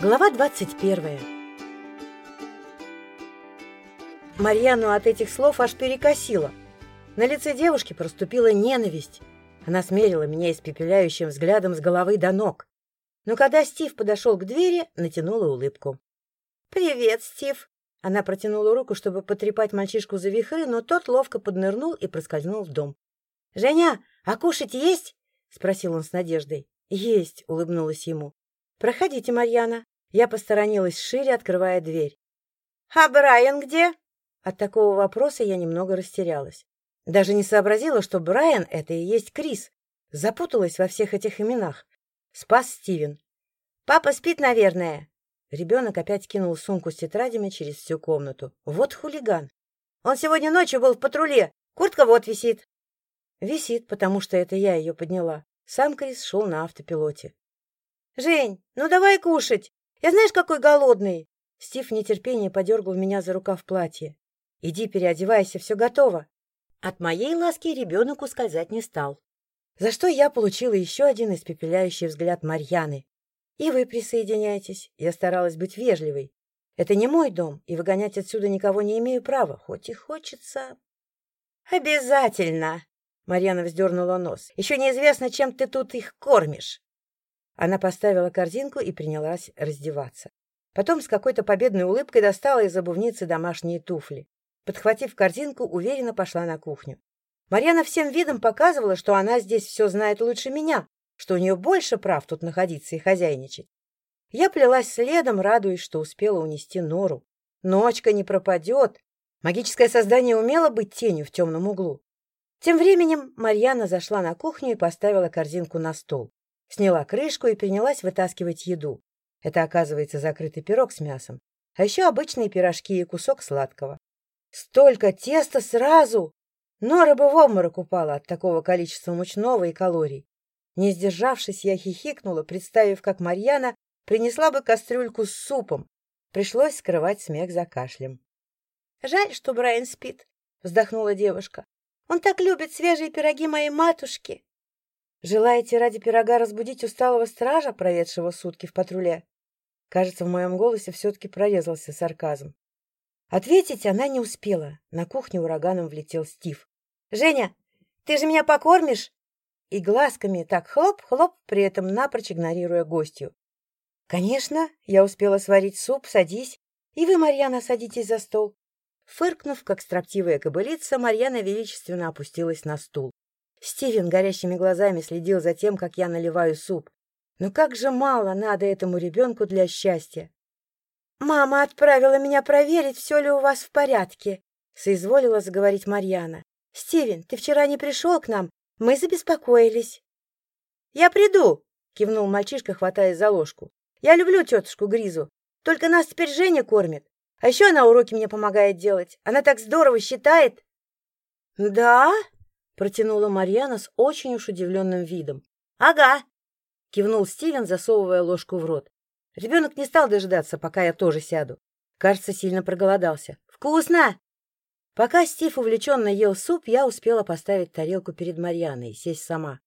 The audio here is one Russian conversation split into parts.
Глава 21 Марьяну от этих слов аж перекосило. На лице девушки проступила ненависть. Она смерила меня испепеляющим взглядом с головы до ног. Но когда Стив подошел к двери, натянула улыбку. «Привет, Стив!» Она протянула руку, чтобы потрепать мальчишку за вихры, но тот ловко поднырнул и проскользнул в дом. «Женя, а кушать есть?» — спросил он с надеждой. «Есть», — улыбнулась ему. «Проходите, Марьяна». Я посторонилась шире, открывая дверь. «А Брайан где?» От такого вопроса я немного растерялась. Даже не сообразила, что Брайан — это и есть Крис. Запуталась во всех этих именах. Спас Стивен. «Папа спит, наверное». Ребенок опять кинул сумку с тетрадями через всю комнату. Вот хулиган. «Он сегодня ночью был в патруле. Куртка вот висит». Висит, потому что это я ее подняла. Сам Крис шел на автопилоте. «Жень, ну давай кушать! Я знаешь, какой голодный!» Стив в нетерпении подергал меня за рукав платья. «Иди переодевайся, все готово!» От моей ласки ребенок ускользать не стал. За что я получила еще один испепеляющий взгляд Марьяны. «И вы присоединяйтесь!» Я старалась быть вежливой. «Это не мой дом, и выгонять отсюда никого не имею права, хоть и хочется...» «Обязательно!» Марьяна вздернула нос. «Еще неизвестно, чем ты тут их кормишь!» Она поставила корзинку и принялась раздеваться. Потом с какой-то победной улыбкой достала из обувницы домашние туфли. Подхватив корзинку, уверенно пошла на кухню. Марьяна всем видом показывала, что она здесь все знает лучше меня, что у нее больше прав тут находиться и хозяйничать. Я плелась следом, радуясь, что успела унести нору. Ночка не пропадет. Магическое создание умело быть тенью в темном углу. Тем временем Марьяна зашла на кухню и поставила корзинку на стол. Сняла крышку и принялась вытаскивать еду. Это, оказывается, закрытый пирог с мясом. А еще обычные пирожки и кусок сладкого. Столько теста сразу! Нора бы в обморок упала от такого количества мучного и калорий. Не сдержавшись, я хихикнула, представив, как Марьяна принесла бы кастрюльку с супом. Пришлось скрывать смех за кашлем. — Жаль, что Брайан спит, — вздохнула девушка. — Он так любит свежие пироги моей матушки. Желаете ради пирога разбудить усталого стража, проведшего сутки в патруле? Кажется, в моем голосе все-таки прорезался сарказм. Ответить она не успела. На кухню ураганом влетел Стив. — Женя, ты же меня покормишь? И глазками так хлоп-хлоп, при этом напрочь игнорируя гостью. — Конечно, я успела сварить суп, садись. И вы, Марьяна, садитесь за стол. Фыркнув, как строптивая кобылица, Марьяна величественно опустилась на стул. Стивен горящими глазами следил за тем, как я наливаю суп. Но как же мало надо этому ребенку для счастья. «Мама отправила меня проверить, все ли у вас в порядке», — соизволила заговорить Марьяна. «Стивен, ты вчера не пришел к нам, мы забеспокоились». «Я приду», — кивнул мальчишка, хватаясь за ложку. «Я люблю тетушку Гризу, только нас теперь Женя кормит. А еще она уроки мне помогает делать. Она так здорово считает». «Да?» Протянула Марьяна с очень уж удивленным видом. Ага, кивнул Стивен, засовывая ложку в рот. Ребенок не стал дожидаться, пока я тоже сяду. Кажется, сильно проголодался. Вкусно! Пока Стив увлеченно ел суп, я успела поставить тарелку перед Марьяной и сесть сама.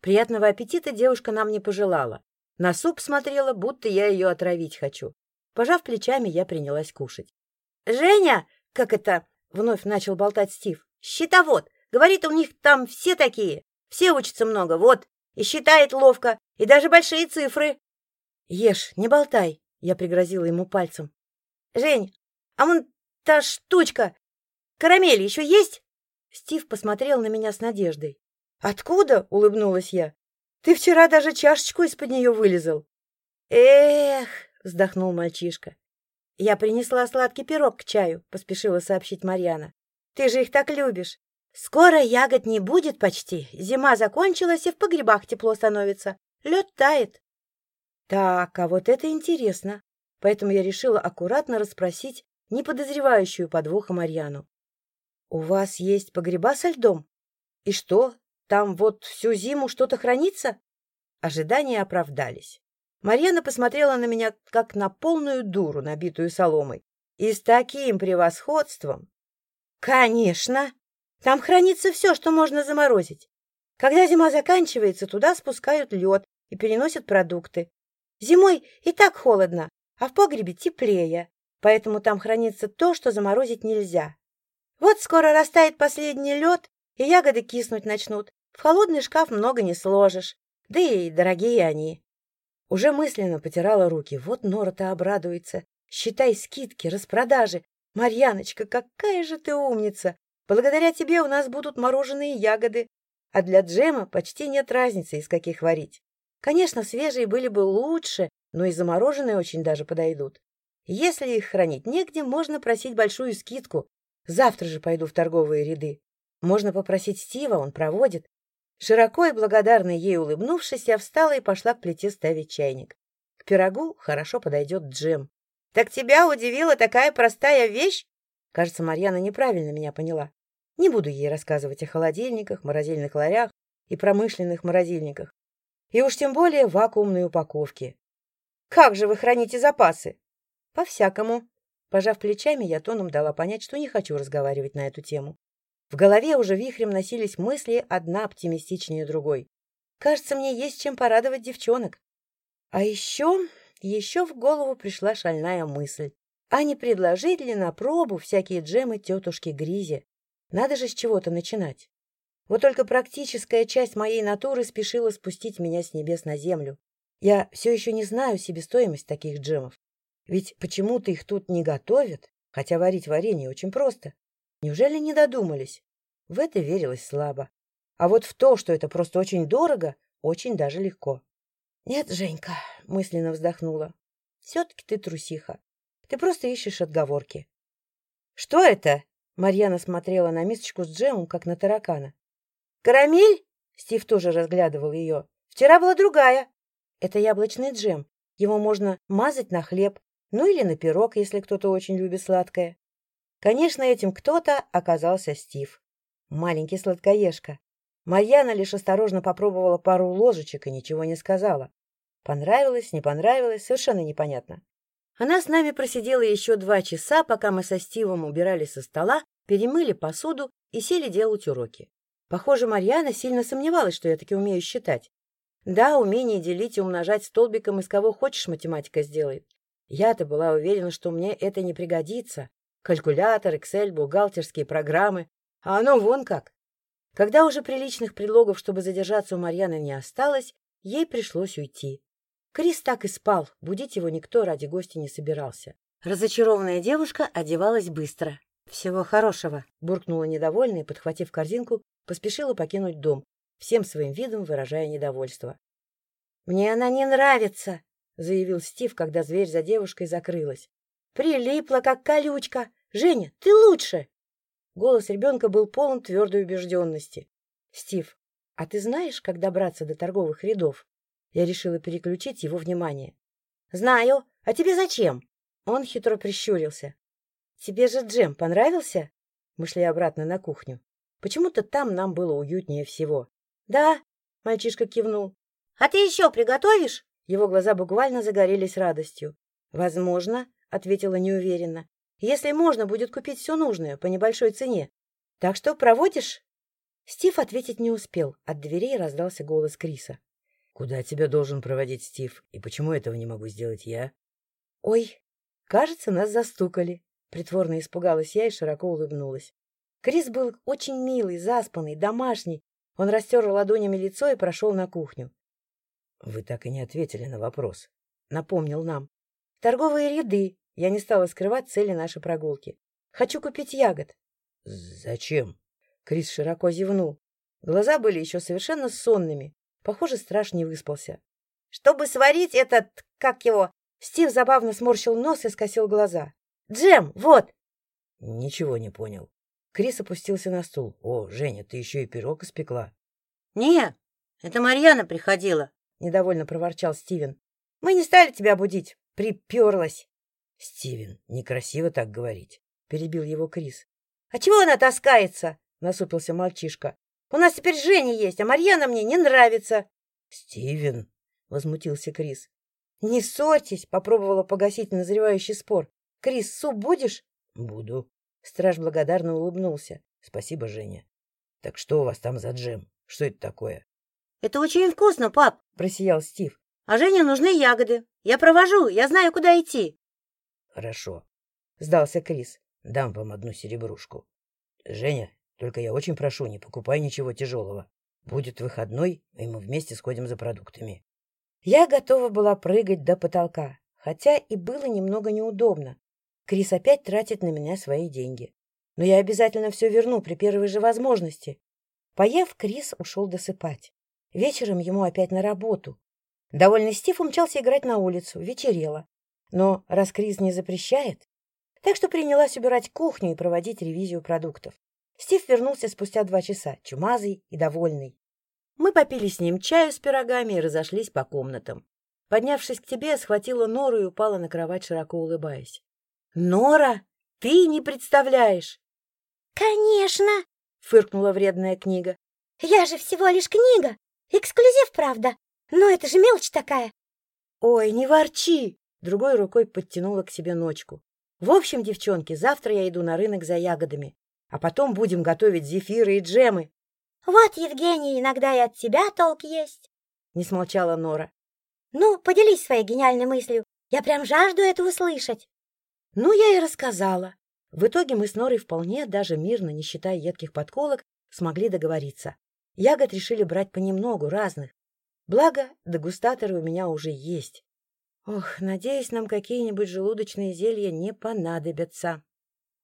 Приятного аппетита девушка нам не пожелала. На суп смотрела, будто я ее отравить хочу. Пожав плечами, я принялась кушать. — Женя, как это? — вновь начал болтать Стив. — Щитовод! Говорит, у них там все такие. Все учатся много, вот. И считает ловко. И даже большие цифры. Ешь, не болтай. Я пригрозила ему пальцем. Жень, а вон та штучка. Карамель еще есть? Стив посмотрел на меня с надеждой. Откуда? Улыбнулась я. Ты вчера даже чашечку из-под нее вылезал. Эх, вздохнул мальчишка. Я принесла сладкий пирог к чаю, поспешила сообщить Марьяна. Ты же их так любишь. Скоро ягод не будет почти. Зима закончилась, и в погребах тепло становится. Лед тает. Так, а вот это интересно. Поэтому я решила аккуратно расспросить неподозревающую подвоха Марьяну. — У вас есть погреба со льдом? И что, там вот всю зиму что-то хранится? Ожидания оправдались. Марьяна посмотрела на меня, как на полную дуру, набитую соломой. И с таким превосходством. — Конечно! Там хранится все, что можно заморозить. Когда зима заканчивается, туда спускают лед и переносят продукты. Зимой и так холодно, а в погребе теплее, поэтому там хранится то, что заморозить нельзя. Вот скоро растает последний лед, и ягоды киснуть начнут. В холодный шкаф много не сложишь, да и дорогие они. Уже мысленно потирала руки. Вот Нора-то обрадуется. Считай скидки, распродажи. Марьяночка, какая же ты умница! Благодаря тебе у нас будут мороженые ягоды. А для джема почти нет разницы, из каких варить. Конечно, свежие были бы лучше, но и замороженные очень даже подойдут. Если их хранить негде, можно просить большую скидку. Завтра же пойду в торговые ряды. Можно попросить Стива, он проводит. Широко и благодарно ей улыбнувшись, я встала и пошла к плите ставить чайник. К пирогу хорошо подойдет джем. — Так тебя удивила такая простая вещь? Кажется, Марьяна неправильно меня поняла. Не буду ей рассказывать о холодильниках, морозильных ларях и промышленных морозильниках. И уж тем более вакуумной упаковке. Как же вы храните запасы? По-всякому. Пожав плечами, я тоном дала понять, что не хочу разговаривать на эту тему. В голове уже вихрем носились мысли, одна оптимистичнее другой. Кажется, мне есть чем порадовать девчонок. А еще, еще в голову пришла шальная мысль. А не предложить ли на пробу всякие джемы тетушки Гризе? Надо же с чего-то начинать. Вот только практическая часть моей натуры спешила спустить меня с небес на землю. Я все еще не знаю себестоимость таких джемов. Ведь почему-то их тут не готовят, хотя варить варенье очень просто. Неужели не додумались? В это верилось слабо. А вот в то, что это просто очень дорого, очень даже легко. — Нет, Женька, — мысленно вздохнула, — все-таки ты трусиха. Ты просто ищешь отговорки. — Что это? — Марьяна смотрела на мисочку с джемом, как на таракана. — Карамель? — Стив тоже разглядывал ее. — Вчера была другая. Это яблочный джем. Его можно мазать на хлеб, ну или на пирог, если кто-то очень любит сладкое. Конечно, этим кто-то оказался Стив. Маленький сладкоежка. Марьяна лишь осторожно попробовала пару ложечек и ничего не сказала. Понравилось, не понравилось, совершенно непонятно. Она с нами просидела еще два часа, пока мы со Стивом убирали со стола, перемыли посуду и сели делать уроки. Похоже, Марьяна сильно сомневалась, что я таки умею считать. Да, умение делить и умножать столбиком из кого хочешь математика сделает. Я-то была уверена, что мне это не пригодится. Калькулятор, Excel, бухгалтерские программы. А оно вон как. Когда уже приличных предлогов, чтобы задержаться у Марьяны, не осталось, ей пришлось уйти. Крис так и спал, будить его никто ради гостя не собирался. Разочарованная девушка одевалась быстро. «Всего хорошего!» — буркнула недовольно и, подхватив корзинку, поспешила покинуть дом, всем своим видом выражая недовольство. «Мне она не нравится!» — заявил Стив, когда дверь за девушкой закрылась. Прилипла, как колючка. Женя, ты лучше. Голос ребенка был полон твердой убежденности. Стив, а ты знаешь, как добраться до торговых рядов? Я решила переключить его внимание. Знаю. А тебе зачем? Он хитро прищурился. Тебе же джем понравился? Мы шли обратно на кухню. Почему-то там нам было уютнее всего. Да, мальчишка кивнул. А ты еще приготовишь? Его глаза буквально загорелись радостью. Возможно, — ответила неуверенно. — Если можно будет купить все нужное по небольшой цене. Так что проводишь? Стив ответить не успел. От дверей раздался голос Криса. — Куда тебя должен проводить Стив? И почему этого не могу сделать я? — Ой, кажется, нас застукали. Притворно испугалась я и широко улыбнулась. Крис был очень милый, заспанный, домашний. Он растер ладонями лицо и прошел на кухню. — Вы так и не ответили на вопрос, — напомнил нам. — Торговые ряды, я не стала скрывать цели нашей прогулки. Хочу купить ягод. — Зачем? Крис широко зевнул. Глаза были еще совершенно сонными. Похоже, страж не выспался. — Чтобы сварить этот... как его... Стив забавно сморщил нос и скосил глаза. — Джем, вот! — Ничего не понял. Крис опустился на стул. — О, Женя, ты еще и пирог испекла. — Не, это Марьяна приходила, — недовольно проворчал Стивен. — Мы не стали тебя будить. Приперлась. — Стивен, некрасиво так говорить, — перебил его Крис. — А чего она таскается? — насупился мальчишка. — У нас теперь Женя есть, а Марьяна мне не нравится. — Стивен, — возмутился Крис. — Не ссорьтесь, — попробовала погасить назревающий спор. — Крис, суп будешь? — Буду. Страж благодарно улыбнулся. — Спасибо, Женя. — Так что у вас там за джем? Что это такое? — Это очень вкусно, пап, — просиял Стив. — А Жене нужны ягоды. Я провожу, я знаю, куда идти. — Хорошо, — сдался Крис. — Дам вам одну серебрушку. Женя, только я очень прошу, не покупай ничего тяжелого. Будет выходной, и мы вместе сходим за продуктами. Я готова была прыгать до потолка, хотя и было немного неудобно. Крис опять тратит на меня свои деньги. Но я обязательно все верну при первой же возможности. Поев, Крис ушел досыпать. Вечером ему опять на работу. Довольный Стив умчался играть на улицу, вечерело. Но раз Крис не запрещает, так что принялась убирать кухню и проводить ревизию продуктов. Стив вернулся спустя два часа, чумазый и довольный. Мы попили с ним чаю с пирогами и разошлись по комнатам. Поднявшись к тебе, схватила Нору и упала на кровать, широко улыбаясь. — Нора, ты не представляешь! — Конечно! — фыркнула вредная книга. — Я же всего лишь книга! Эксклюзив, правда, но это же мелочь такая. — Ой, не ворчи! Другой рукой подтянула к себе ночку. В общем, девчонки, завтра я иду на рынок за ягодами, а потом будем готовить зефиры и джемы. — Вот, Евгений, иногда и от тебя толк есть, — не смолчала Нора. — Ну, поделись своей гениальной мыслью. Я прям жажду это услышать. Ну, я и рассказала. В итоге мы с Норой вполне, даже мирно, не считая едких подколок, смогли договориться. Ягод решили брать понемногу, разных. Благо, дегустаторы у меня уже есть. Ох, надеюсь, нам какие-нибудь желудочные зелья не понадобятся.